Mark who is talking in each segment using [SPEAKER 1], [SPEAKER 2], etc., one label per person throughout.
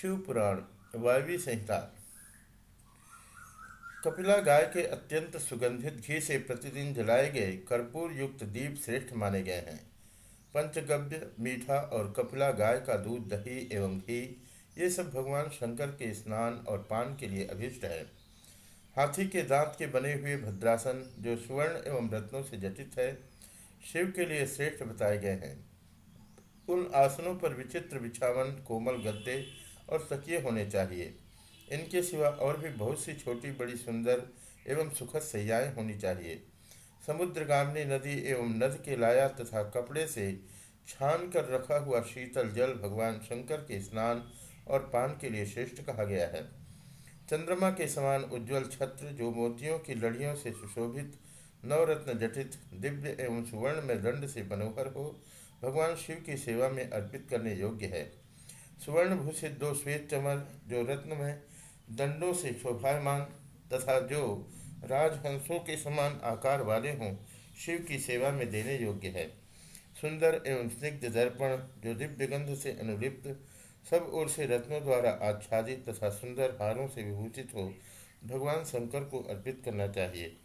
[SPEAKER 1] शिव पुराण वायवी संहिता। कपिला गाय के अत्यंत सुगंधित घी से प्रतिदिन जलाए गए कर्पूर युक्त दीप श्रेष्ठ माने गए हैं। पंचगव्य, मीठा और कपिला गाय का दूध, दही एवं घी, ये सब भगवान शंकर के स्नान और पान के लिए अभिष्ट है। हाथी के दांत के बने हुए भद्रासन, जो स्वर्ण एवं रत्नों से जटित है, शिव के लिए श्रेष्ठ बताए गए हैं। उन आसनों पर विचित्र बिछावन कोमल गद्दे और तकिए होने चाहिए। इनके सिवा और भी बहुत सी छोटी बड़ी सुंदर एवं सुखद सैयाएँ होनी चाहिए। समुद्रगामिनी नदी एवं नद के लाया तथा कपड़े से छान कर रखा हुआ शीतल जल भगवान शंकर के स्नान और पान के लिए श्रेष्ठ कहा गया है। चंद्रमा के समान उज्जवल छत्र जो मोतियों की लड़ियों से सुशोभित, नवरत्न जटित, दिव्य एवं सुवर्ण में दंड से मनोहर हो, भगवान शिव की सेवा में अर्पित करने योग्य है। सुवर्ण भूषित दो श्वेत चमर, जो रत्न में दंडों से शोभायमान तथा जो राजहंसों के समान आकार वाले हों, शिव की सेवा में देने योग्य है। सुंदर एवं स्निग्ध दर्पण, जो दिव्य गंध से अनुलिप्त, सब ओर से रत्नों द्वारा आच्छादित तथा सुंदर हारों से विभूषित हो, भगवान शंकर को अर्पित करना चाहिए।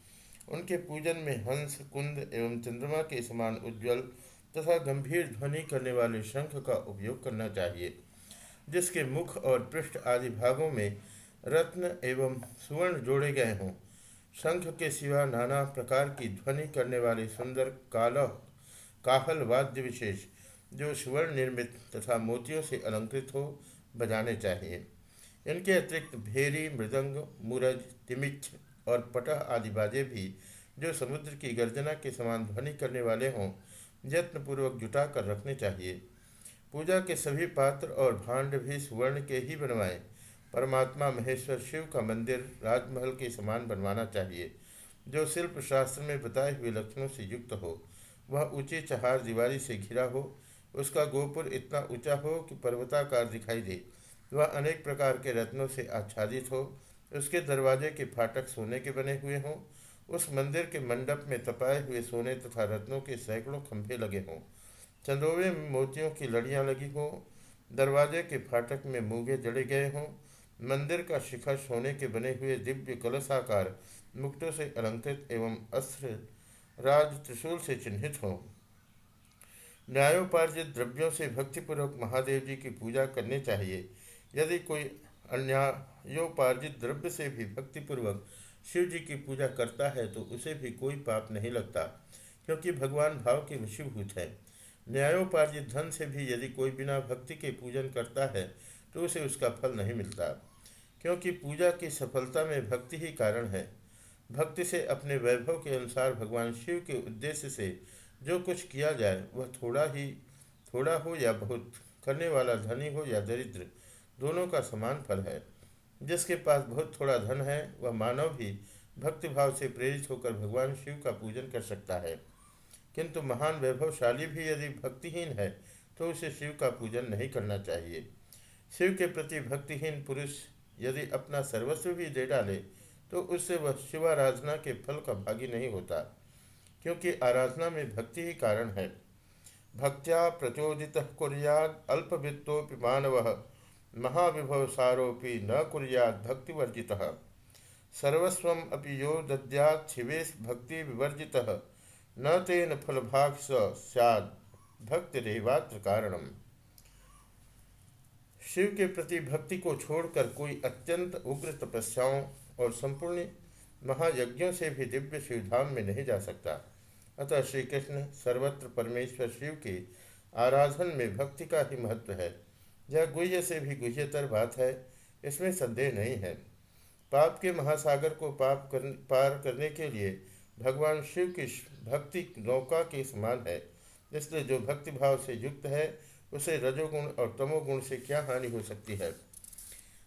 [SPEAKER 1] उनके पूजन में हंस, कुंद एवं चंद्रमा के समान उज्ज्वल तथा गंभीर ध्वनि करने वाले शंख का उपयोग करना चाहिए। जिसके मुख और पृष्ठ आदि भागों में रत्न एवं सुवर्ण जोड़े गए हों। शंख के सिवा नाना प्रकार की ध्वनि करने वाले सुंदर कालह काहल वाद्य विशेष, जो सुवर्ण निर्मित तथा मोतियों से अलंकृत हो, बजाने चाहिए। इनके अतिरिक्त भेरी, मृदंग, मुरज, तिमिच्छ और पटह आदि बाजे भी, जो समुद्र की गर्जना के समान ध्वनि करने वाले हों, यत्नपूर्वक जुटा कर रखने चाहिए। पूजा के सभी पात्र और भांड भी सुवर्ण के ही बनवाएँ। परमात्मा महेश्वर शिव का मंदिर राजमहल के समान बनवाना चाहिए, जो शिल्प शास्त्र में बताए हुए लक्षणों से युक्त हो। वह ऊँची चहार दीवारी से घिरा हो, उसका गोपुर इतना ऊँचा हो कि पर्वताकार दिखाई दे। वह अनेक प्रकार के रत्नों से आच्छादित हो, उसके दरवाजे के फाटक सोने के बने हुए हों, उस मंदिर के मंडप में तपाए हुए सोने तथा रत्नों के सैकड़ों खंभे लगे हों। चंदोवे में मोतियों की लड़ियाँ लगी हों, दरवाजे के फाटक में मूँगे जड़े गए हों, मंदिर का शिखर सोने के बने हुए दिव्य कलशाकार मुक्तों से अलंकृत एवं अस्त्र राज त्रिशूल से चिन्हित हो। न्यायोपार्जित द्रव्यों से भक्तिपूर्वक महादेव जी की पूजा करनी चाहिए। यदि कोई अन्यायोपार्जित द्रव्य से भी भक्तिपूर्वक शिव जी की पूजा करता है तो उसे भी कोई पाप नहीं लगता, क्योंकि भगवान भाव के वशीभूत है। न्यायोपार्जित धन से भी यदि कोई बिना भक्ति के पूजन करता है तो उसे उसका फल नहीं मिलता। क्योंकि पूजा की सफलता में भक्ति ही कारण है। भक्ति से अपने वैभव के अनुसार भगवान शिव के उद्देश्य से जो कुछ किया जाए, वह थोड़ा ही, थोड़ा हो या बहुत, करने वाला धनी हो या दरिद्र, दोनों का समान फल है। जिसके पास बहुत थोड़ा धन है, वह मानव भी भक्तिभाव से प्रेरित होकर भगवान शिव का पूजन कर सकता है। किंतु महान वैभवशाली भी यदि भक्तिहीन है तो उसे शिव का पूजन नहीं करना चाहिए। शिव के प्रति भक्तिहीन पुरुष यदि अपना सर्वस्व भी दे डाले तो उससे वह शिवाराधना के फल का भागी नहीं होता, क्योंकि आराधना में भक्ति ही कारण है। भक्त्या प्रचोदित कुरियाद अल्पवित्तोपि मानव महाविभवसारोपि न कुरियाद भक्तिवर्जितः। सर्वस्व अपि यो दद्यात् शिवेश भक्ति विवर्जित न तेन फलभाग सैद भक्तिरेवात्र कारणम। शिव के प्रति भक्ति को छोड़कर कोई अत्यंत उग्र तपस्याओं और संपूर्ण महायज्ञों से भी दिव्य शिवधाम में नहीं जा सकता। अतः श्री कृष्ण सर्वत्र परमेश्वर शिव के आराधन में भक्ति का ही महत्व है। यह गुह्य से भी गुह्यतर बात है इसमें संदेह नहीं है। पाप के महासागर को पाप कर, पार करने के लिए भगवान शिव की भक्ति नौका के समान है। इसलिए जो भक्ति भाव से युक्त है, उसे रजोगुण और तमोगुण से क्या हानि हो सकती है?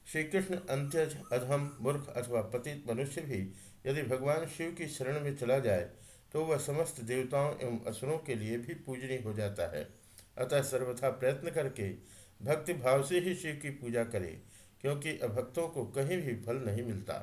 [SPEAKER 1] श्री कृष्ण अंत्यज अधम मूर्ख अथवा पतित मनुष्य भी यदि भगवान शिव की शरण में चला जाए तो वह समस्त देवताओं एवं असुरों के लिए भी पूजनीय हो जाता है। अतः सर्वथा प्रयत्न करके भक्ति भाव से ही शिव की पूजा करें, क्योंकि अभक्तों को कहीं भी फल नहीं मिलता।